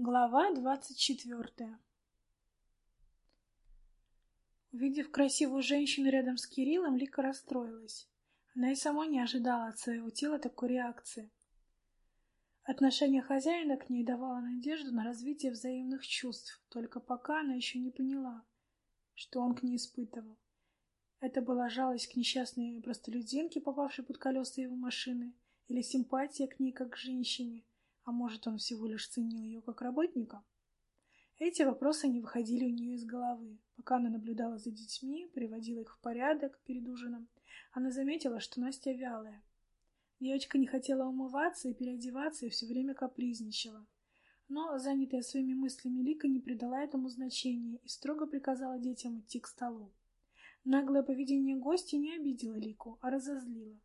Глава двадцать четвертая Увидев красивую женщину рядом с Кириллом, Лика расстроилась. Она и сама не ожидала от своего тела такой реакции. Отношение хозяина к ней давало надежду на развитие взаимных чувств, только пока она еще не поняла, что он к ней испытывал. Это была жалость к несчастной простолюдинке, попавшей под колеса его машины, или симпатия к ней как к женщине, а может, он всего лишь ценил ее как работника? Эти вопросы не выходили у нее из головы. Пока она наблюдала за детьми, приводила их в порядок перед ужином, она заметила, что Настя вялая. Девочка не хотела умываться и переодеваться и все время капризничала. Но, занятая своими мыслями, Лика не придала этому значения и строго приказала детям идти к столу. Наглое поведение гостя не обидело Лику, а разозлило.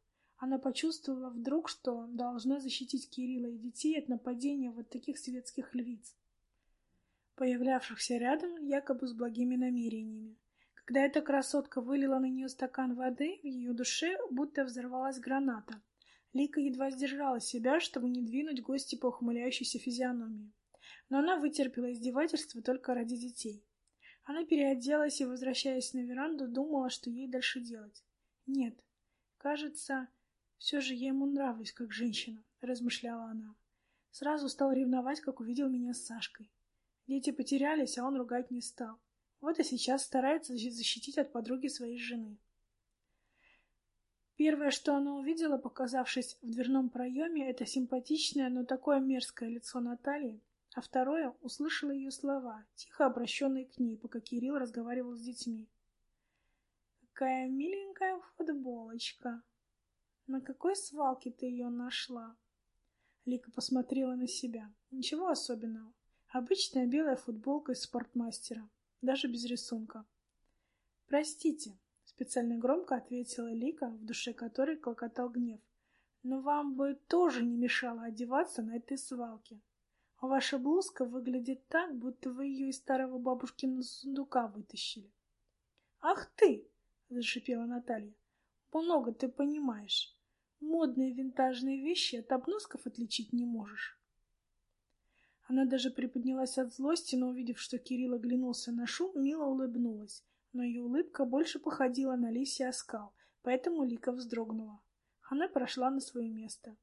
Она почувствовала вдруг, что должна защитить Кирилла и детей от нападения вот таких светских львиц появлявшихся рядом якобы с благими намерениями. Когда эта красотка вылила на нее стакан воды, в ее душе будто взорвалась граната. Лика едва сдержала себя, чтобы не двинуть гости по ухмыляющейся физиономии. Но она вытерпела издевательство только ради детей. Она переоделась и, возвращаясь на веранду, думала, что ей дальше делать. Нет, кажется, все же я ему нравлюсь, как женщина, размышляла она. Сразу стал ревновать, как увидел меня с Сашкой. Дети потерялись, а он ругать не стал. Вот и сейчас старается защитить от подруги своей жены. Первое, что она увидела, показавшись в дверном проеме, это симпатичное, но такое мерзкое лицо Натальи, а второе — услышала ее слова, тихо обращенные к ней, пока Кирилл разговаривал с детьми. «Какая миленькая футболочка! На какой свалке ты ее нашла?» Лика посмотрела на себя. Ничего особенного. Обычная белая футболка из спортмастера, даже без рисунка. «Простите», — специально громко ответила Лика, в душе которой клокотал гнев. «Но вам бы тоже не мешало одеваться на этой свалке. Ваша блузка выглядит так, будто вы ее из старого бабушкиного сундука вытащили». «Ах ты!» — зашипела Наталья. «Много ты понимаешь. Модные винтажные вещи от обносков отличить не можешь». Она даже приподнялась от злости, но, увидев, что Кирилл оглянулся на шум, мило улыбнулась. Но ее улыбка больше походила на лисий оскал, поэтому Лика вздрогнула. Она прошла на свое место.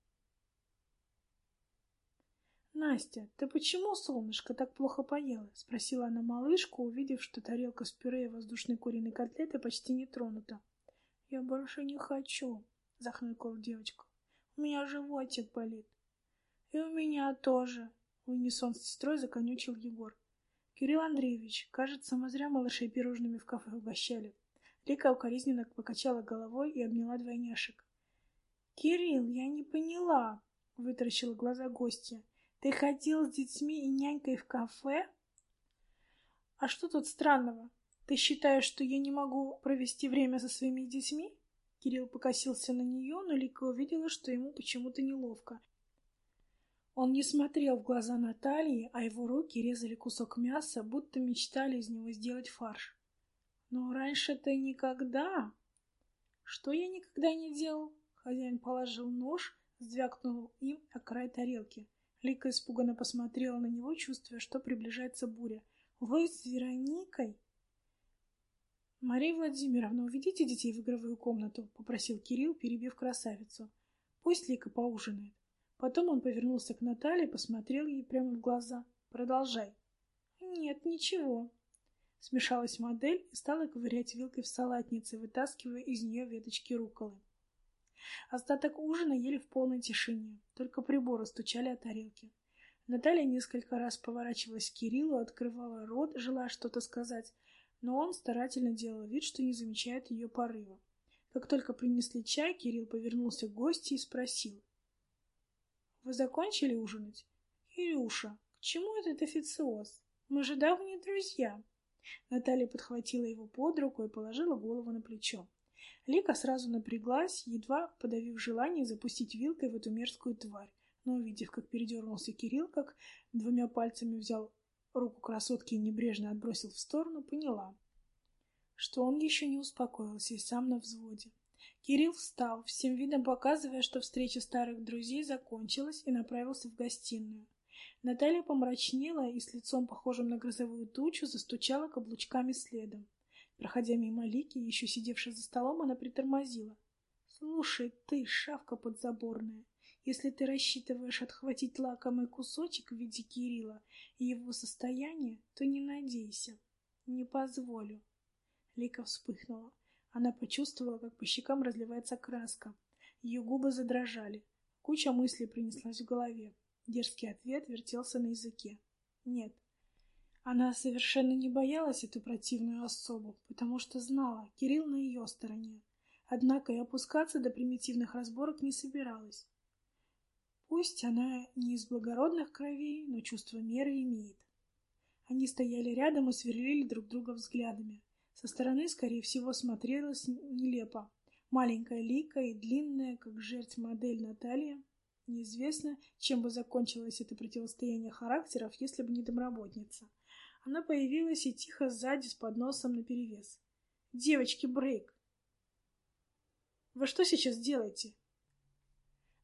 «Настя, ты почему, солнышко, так плохо поела?» — спросила она малышку, увидев, что тарелка с пюре и воздушной куриной котлеты почти не тронута. «Я больше не хочу», — захныкала девочка. «У меня животик болит». «И у меня тоже», в унисон с сестрой законючил Егор. Кирилл Андреевич, кажется, мы зря малышей пирожными в кафе угощали. Лика укоризненно покачала головой и обняла двойняшек. «Кирилл, я не поняла», — вытаращила глаза гостья. «Ты ходил с детьми и нянькой в кафе?» «А что тут странного? Ты считаешь, что я не могу провести время со своими детьми?» Кирилл покосился на нее, но Лика увидела, что ему почему-то неловко, он не смотрел в глаза Натальи, а его руки резали кусок мяса, будто мечтали из него сделать фарш. Но раньше-то никогда... Что я никогда не делал? Хозяин положил нож, звякнул им о край тарелки. Лика испуганно посмотрела на него, чувствуя, что приближается буря. «Вы с Вероникой?» «Мария Владимировна, уведите детей в игровую комнату», — попросил Кирилл, перебив красавицу. «Пусть Лика поужинает». Потом он повернулся к Наталье, посмотрел ей прямо в глаза. «Продолжай». «Нет, ничего». Смешалась модель и стала ковырять вилкой в салатнице, вытаскивая из нее веточки руколы. Остаток ужина ели в полной тишине, только приборы стучали о тарелки. Наталья несколько раз поворачивалась к Кириллу, открывала рот, желая что-то сказать, но он старательно делал вид, что не замечает ее порыва. Как только принесли чай, Кирилл повернулся к гости и спросил. Вы закончили ужинать? Илюша, к чему этот официоз? Мы же давние друзья. Наталья подхватила его под руку и положила голову на плечо. Лика сразу напряглась, едва подавив желание запустить вилкой в эту мерзкую тварь. Но, увидев, как передернулся Кирилл, как двумя пальцами взял руку красотки небрежно отбросил в сторону, поняла, что он еще не успокоился и сам на взводе. Кирилл встал, всем видом показывая, что встреча старых друзей закончилась, и направился в гостиную. Наталья помрачнела и с лицом, похожим на грозовую тучу, застучала каблучками следом. Проходя мимо Лики, еще сидевшей за столом, она притормозила. «Слушай, ты, шавка подзаборная, если ты рассчитываешь отхватить лакомый кусочек в виде Кирилла и его состояния, то не надейся. Не позволю». Лика вспыхнула. Она почувствовала, как по щекам разливается краска. Ее губы задрожали. Куча мыслей принеслась в голове. Дерзкий ответ вертелся на языке. Нет. Она совершенно не боялась эту противную особу, потому что знала, Кирилл на ее стороне. Однако и опускаться до примитивных разборок не собиралась. Пусть она не из благородных кровей, но чувство меры имеет. Они стояли рядом и сверлили друг друга взглядами. Со стороны, скорее всего, смотрелось нелепо. Маленькая Лика и длинная, как жертв модель Наталья. Неизвестно, чем бы закончилось это противостояние характеров, если бы не домработница. Она появилась и тихо сзади с подносом наперевес. «Девочки, брейк!» «Вы что сейчас делаете?»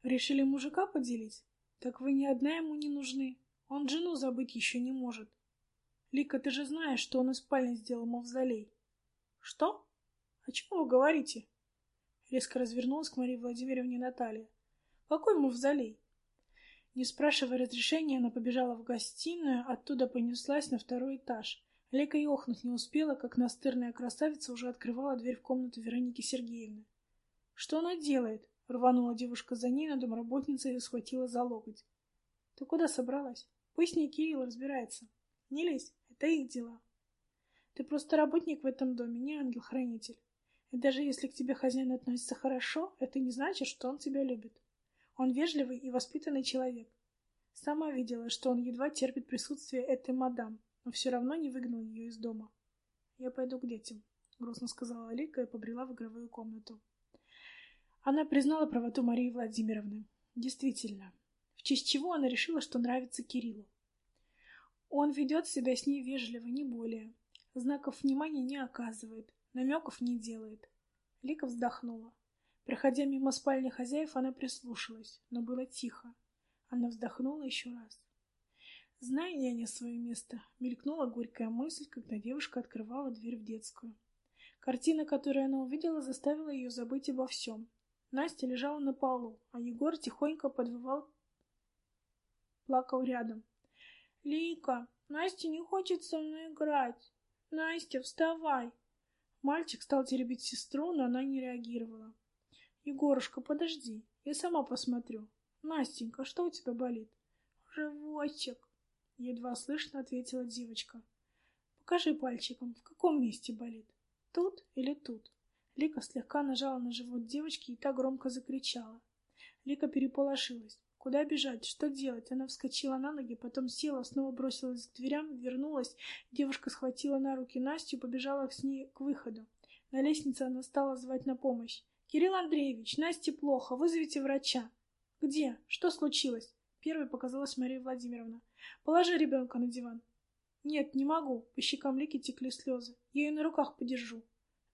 «Решили мужика поделить? Так вы ни одна ему не нужны. Он жену забыть еще не может. Лика, ты же знаешь, что он из спальни сделал мавзолей. «Что? О чем вы говорите?» Резко развернулась к Марии Владимировне Наталья. «Какой мавзолей?» Не спрашивая разрешения, она побежала в гостиную, оттуда понеслась на второй этаж. Лека и охнуть не успела, как настырная красавица уже открывала дверь в комнату Вероники Сергеевны. «Что она делает?» — рванула девушка за ней, но домработница ее схватила за локоть. «Ты куда собралась? Пусть не Кирилл разбирается. Не лезь, это их дела». Ты просто работник в этом доме, не ангел-хранитель. И даже если к тебе хозяин относится хорошо, это не значит, что он тебя любит. Он вежливый и воспитанный человек. Сама видела, что он едва терпит присутствие этой мадам, но все равно не выгнал ее из дома. «Я пойду к детям», — грустно сказала Алика и побрела в игровую комнату. Она признала правоту Марии Владимировны. Действительно, в честь чего она решила, что нравится Кириллу. Он ведет себя с ней вежливо, не более. Знаков внимания не оказывает, намеков не делает. Лика вздохнула. Проходя мимо спальни хозяев, она прислушалась, но было тихо. Она вздохнула еще раз. Зная няня свое место, мелькнула горькая мысль, когда девушка открывала дверь в детскую. Картина, которую она увидела, заставила ее забыть обо всем. Настя лежала на полу, а Егор тихонько подвывал, плакал рядом. «Лика, Настя не хочет со мной играть. «Настя, вставай!» Мальчик стал теребить сестру, но она не реагировала. «Егорушка, подожди, я сама посмотрю. Настенька, что у тебя болит?» «Животик!» — едва слышно ответила девочка. «Покажи пальчиком, в каком месте болит? Тут или тут?» Лика слегка нажала на живот девочки, и та громко закричала. Лика переполошилась. Куда бежать? Что делать? Она вскочила на ноги, потом села, снова бросилась к дверям, вернулась. Девушка схватила на руки Настю и побежала с ней к выходу. На лестнице она стала звать на помощь. «Кирилл Андреевич, Насте плохо, вызовите врача». «Где? Что случилось?» Первой показалась Мария Владимировна. «Положи ребенка на диван». «Нет, не могу». По щекам Лики текли слезы. «Я ее на руках подержу».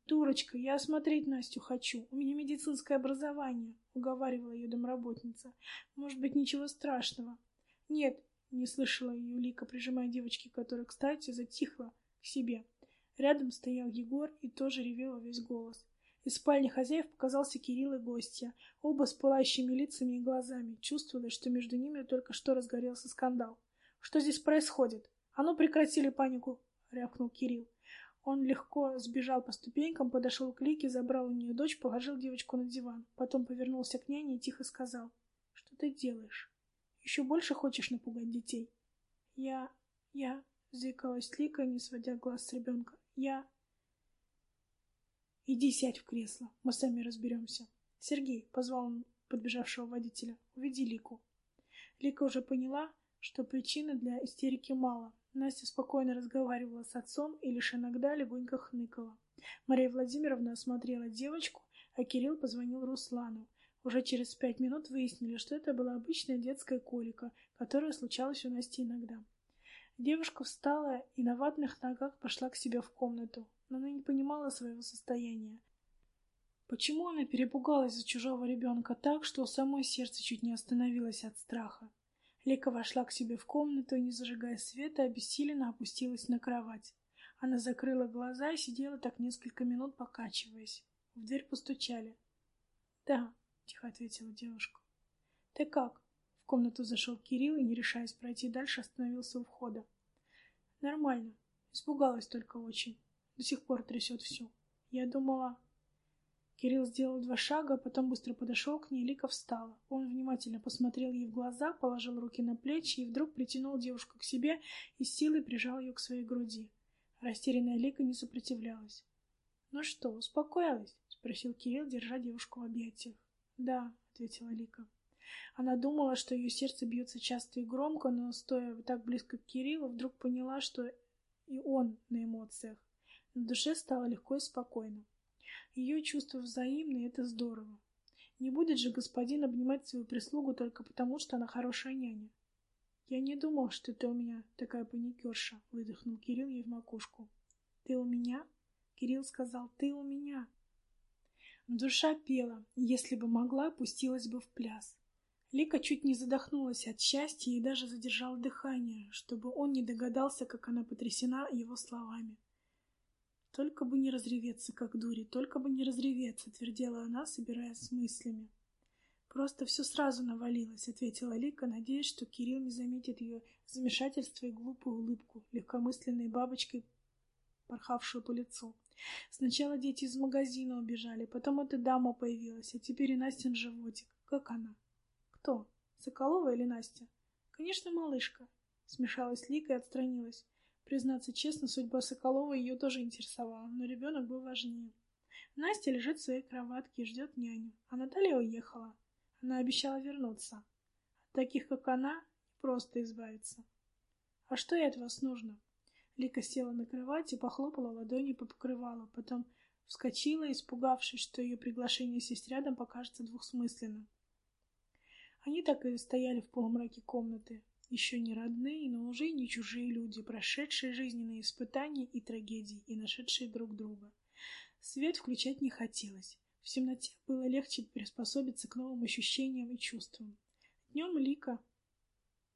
«Дурочка, я осмотреть Настю хочу. У меня медицинское образование», — уговаривала ее домработница. «Может быть, ничего страшного». «Нет», — не слышала ее Лика, прижимая девочки, которая, кстати, затихла к себе. Рядом стоял Егор и тоже ревел весь голос. Из спальни хозяев показался Кирилл и гостья, оба с пылающими лицами и глазами. Чувствовалось, что между ними только что разгорелся скандал. «Что здесь происходит? А ну прекратили панику!» — рявкнул Кирилл. Он легко сбежал по ступенькам, подошел к Лике, забрал у нее дочь, положил девочку на диван. Потом повернулся к няне и тихо сказал. «Что ты делаешь? Еще больше хочешь напугать детей?» «Я... я...» — заикалась Лика, не сводя глаз с ребенка. «Я...» «Иди сядь в кресло, мы сами разберемся». «Сергей», — позвал он подбежавшего водителя, — «уведи Лику». Лика уже поняла, что причины для истерики мало, Настя спокойно разговаривала с отцом и лишь иногда легонько хныкала. Мария Владимировна осмотрела девочку, а Кирилл позвонил Руслану. Уже через пять минут выяснили, что это была обычная детская колика, которая случалась у Насти иногда. Девушка встала и на ватных ногах пошла к себе в комнату, но она не понимала своего состояния. Почему она перепугалась за чужого ребенка так, что у самой сердце чуть не остановилось от страха? Лика вошла к себе в комнату и, не зажигая света, обессиленно опустилась на кровать. Она закрыла глаза и сидела так несколько минут, покачиваясь. В дверь постучали. «Да», — тихо ответила девушка. «Ты как?» В комнату зашел Кирилл и, не решаясь пройти дальше, остановился у входа. «Нормально. Испугалась только очень. До сих пор трясет всю. Я думала...» Кирилл сделал два шага, потом быстро подошел к ней, Лика встала. Он внимательно посмотрел ей в глаза, положил руки на плечи и вдруг притянул девушку к себе и силой прижал ее к своей груди. Растерянная Лика не сопротивлялась. «Ну что, успокоилась?» — спросил Кирилл, держа девушку в объятиях. «Да», — ответила Лика. Она думала, что ее сердце бьется часто и громко, но, стоя так близко к Кириллу, вдруг поняла, что и он на эмоциях. На душе стало легко и спокойно. Ее чувства взаимны, и это здорово. Не будет же господин обнимать свою прислугу только потому, что она хорошая няня. «Я не думал, что ты у меня такая паникерша», — выдохнул Кирилл ей в макушку. «Ты у меня?» — Кирилл сказал, «ты у меня». Душа пела, если бы могла, пустилась бы в пляс. Лика чуть не задохнулась от счастья и даже задержала дыхание, чтобы он не догадался, как она потрясена его словами. Только бы не разреветься, как дури, только бы не разреветься, твердела она, собираясь с мыслями. Просто все сразу навалилось, ответила Лика, надеясь, что Кирилл не заметит ее замешательство и глупую улыбку, легкомысленной бабочкой, порхавшую по лицу. Сначала дети из магазина убежали, потом эта дама появилась, а теперь и Настин животик. Как она? Кто? Соколова или Настя? Конечно, малышка. Смешалась Лика и отстранилась. Признаться честно, судьба Соколова ее тоже интересовала, но ребенок был важнее. Настя лежит в своей кроватке и ждет няню, а Наталья уехала. Она обещала вернуться. От таких, как она, просто избавиться. «А что ей от вас нужно?» Лика села на кровать и похлопала ладони по покрывалу, потом вскочила, испугавшись, что ее приглашение сесть рядом покажется двухсмысленным. Они так и стояли в полумраке комнаты, еще не родные, но уже не чужие люди, прошедшие жизненные испытания и трагедии и нашедшие друг друга. Свет включать не хотелось. В темноте было легче приспособиться к новым ощущениям и чувствам. Днем Лика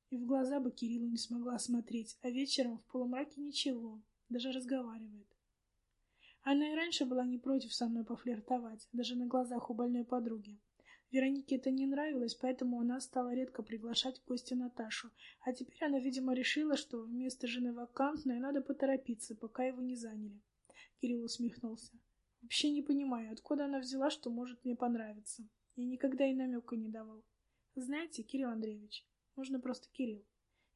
и в глаза бы Кириллу не смогла смотреть, а вечером в полумраке ничего, даже разговаривает. Она и раньше была не против со мной пофлиртовать, даже на глазах у больной подруги. Веронике это не нравилось, поэтому она стала редко приглашать в гости Наташу. А теперь она, видимо, решила, что вместо жены вакантная надо поторопиться, пока его не заняли. Кирилл усмехнулся. Вообще не понимаю, откуда она взяла, что может мне понравиться. Я никогда и намека не давал. Знаете, Кирилл Андреевич, можно просто Кирилл.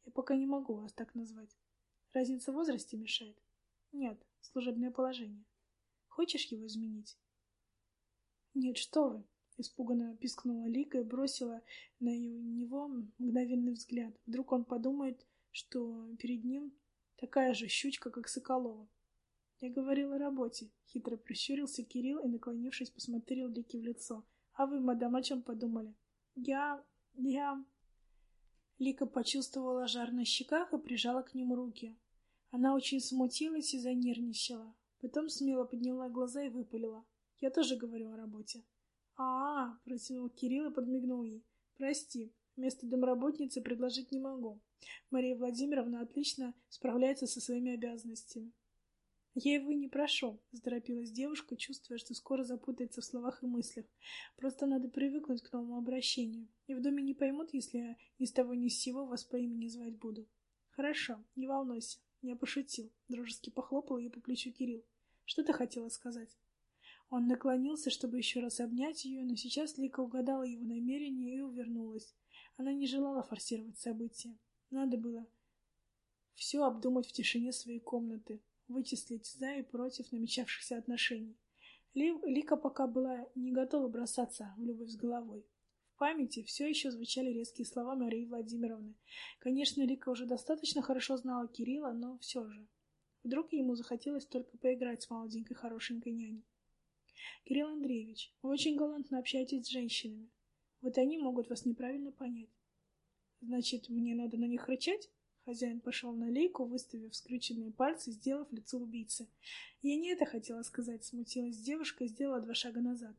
Я пока не могу вас так назвать. Разница в возрасте мешает? Нет, служебное положение. Хочешь его изменить? Нет, что вы. Испуганно пискнула Лика и бросила на него мгновенный взгляд. Вдруг он подумает, что перед ним такая же щучка, как Соколова. Я говорил о работе. Хитро прищурился Кирилл и, наклонившись, посмотрел Лике в лицо. А вы, мадам, о чем подумали? Я... я... Лика почувствовала жар на щеках и прижала к нему руки. Она очень смутилась и занервничала. Потом смело подняла глаза и выпалила. Я тоже говорю о работе а, протянул Кирилл и подмигнул ей. «Прости, вместо домработницы предложить не могу. Мария Владимировна отлично справляется со своими обязанностями». «Я его не прошу», — заторопилась девушка, чувствуя, что скоро запутается в словах и мыслях. «Просто надо привыкнуть к новому обращению. И в доме не поймут, если я ни с того ни с сего вас по имени звать буду». «Хорошо, не волнуйся. Я пошутил», — дружески похлопал ее по плечу Кирилл. «Что ты хотела сказать?» Он наклонился, чтобы еще раз обнять ее, но сейчас Лика угадала его намерение и увернулась. Она не желала форсировать события. Надо было все обдумать в тишине своей комнаты, вычислить за и против намечавшихся отношений. Лика пока была не готова бросаться в любовь с головой. В памяти все еще звучали резкие слова Марии Владимировны. Конечно, Лика уже достаточно хорошо знала Кирилла, но все же. Вдруг ему захотелось только поиграть с молоденькой хорошенькой няней. Кирилл Андреевич, вы очень галантно общаетесь с женщинами. Вот они могут вас неправильно понять. Значит, мне надо на них рычать? Хозяин пошел на лейку, выставив скрюченные пальцы, сделав лицо убийцы. Я не это хотела сказать, смутилась девушка и сделала два шага назад.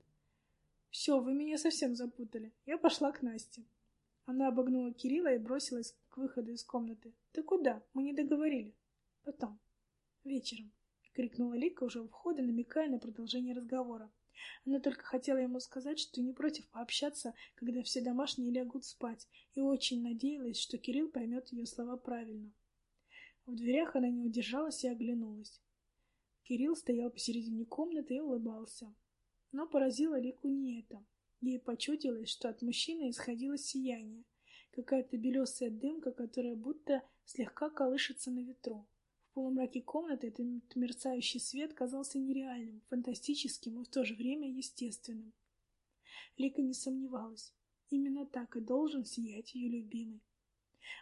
Все, вы меня совсем запутали. Я пошла к Насте. Она обогнула Кирилла и бросилась к выходу из комнаты. «Ты куда? Мы не договорили». «Потом. Вечером», — крикнула Лика уже у входа, намекая на продолжение разговора. Она только хотела ему сказать, что не против пообщаться, когда все домашние лягут спать, и очень надеялась, что Кирилл поймет ее слова правильно. В дверях она не удержалась и оглянулась. Кирилл стоял посередине комнаты и улыбался. Но поразило Лику не это. Ей почудилось, что от мужчины исходило сияние, какая-то белесая дымка, которая будто слегка колышется на ветру. В полумраке комнаты этот мерцающий свет казался нереальным, фантастическим и в то же время естественным. Лика не сомневалась. Именно так и должен сиять ее любимый.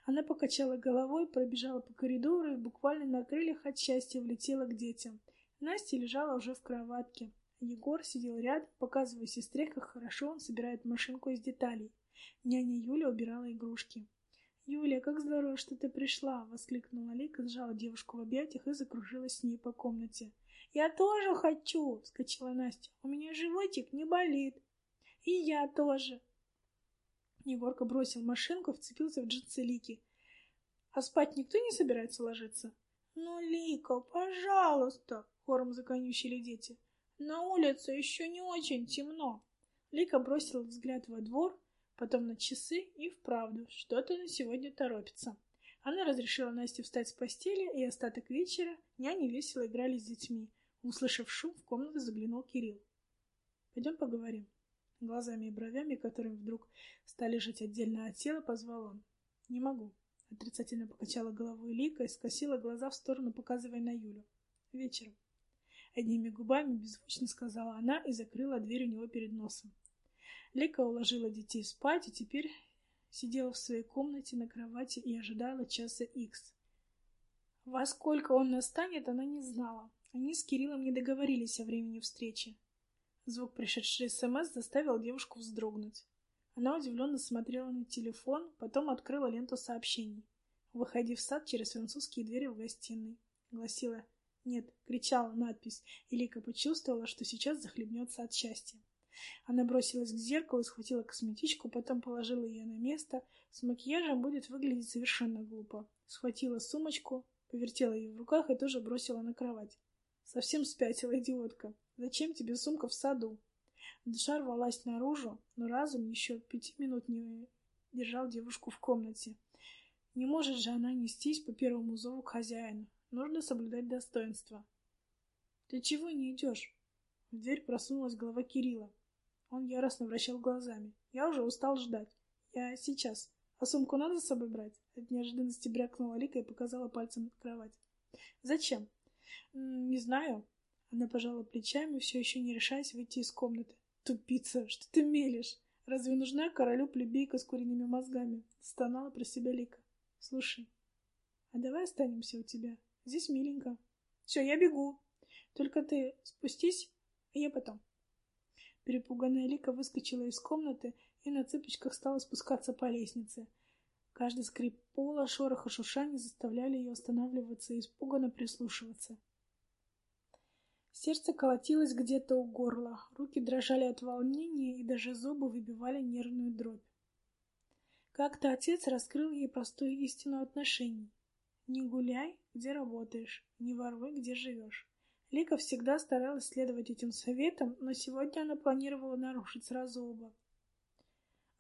Она покачала головой, пробежала по коридору и буквально на крыльях от счастья влетела к детям. Настя лежала уже в кроватке. Егор сидел рядом, показывая сестре, как хорошо он собирает машинку из деталей. Няня Юля убирала игрушки. «Юля, как здорово, что ты пришла!» — воскликнула Лика, сжала девушку в объятиях и закружилась с ней по комнате. «Я тоже хочу!» — вскочила Настя. «У меня животик не болит!» «И я тоже!» Егорка бросил машинку, вцепился в джинсы Лики. «А спать никто не собирается ложиться?» «Ну, Лика, пожалуйста!» — хором законючили дети. На улице еще не очень темно. Лика бросила взгляд во двор, потом на часы и вправду, что-то на сегодня торопится. Она разрешила Насте встать с постели, и остаток вечера няни весело играли с детьми. Услышав шум, в комнату заглянул Кирилл. «Пойдем поговорим». Глазами и бровями, которые вдруг стали жить отдельно от тела, позвал он. «Не могу». Отрицательно покачала головой Лика и скосила глаза в сторону, показывая на Юлю. «Вечером». Одними губами беззвучно сказала она и закрыла дверь у него перед носом. Лика уложила детей спать и теперь сидела в своей комнате на кровати и ожидала часа икс. Во сколько он настанет, она не знала. Они с Кириллом не договорились о времени встречи. Звук пришедшей СМС заставил девушку вздрогнуть. Она удивленно смотрела на телефон, потом открыла ленту сообщений. «Выходи в сад через французские двери в гостиной», — гласила нет, кричала надпись, и Лика почувствовала, что сейчас захлебнется от счастья. Она бросилась к зеркалу, схватила косметичку, потом положила ее на место. С макияжем будет выглядеть совершенно глупо. Схватила сумочку, повертела ее в руках и тоже бросила на кровать. Совсем спятила идиотка. Зачем тебе сумка в саду? Душа рвалась наружу, но разум еще пяти минут не держал девушку в комнате. Не может же она нестись по первому зову к хозяину. Нужно соблюдать достоинство. Ты чего не идешь? В дверь просунулась голова Кирилла. Он яростно вращал глазами. Я уже устал ждать. Я сейчас. А сумку надо с собой брать? От неожиданности брякнула Лика и показала пальцем кровать. Зачем? Не знаю. Она пожала плечами, все еще не решаясь выйти из комнаты. Тупица, что ты мелешь? Разве нужна королю плебейка с куриными мозгами? Стонала про себя Лика. Слушай, а давай останемся у тебя? Здесь миленько. Все, я бегу. Только ты спустись, а я потом. Перепуганная Лика выскочила из комнаты и на цыпочках стала спускаться по лестнице. Каждый скрип пола, шорох и шуршание заставляли ее останавливаться и испуганно прислушиваться. Сердце колотилось где-то у горла, руки дрожали от волнения, и даже зубы выбивали нервную дробь. Как-то отец раскрыл ей простую истину отношений. Не гуляй, где работаешь, не воруй, где живешь. Лика всегда старалась следовать этим советам, но сегодня она планировала нарушить сразу оба.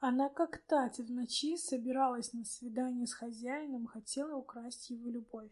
Она, как Тати в ночи, собиралась на свидание с хозяином, хотела украсть его любовь.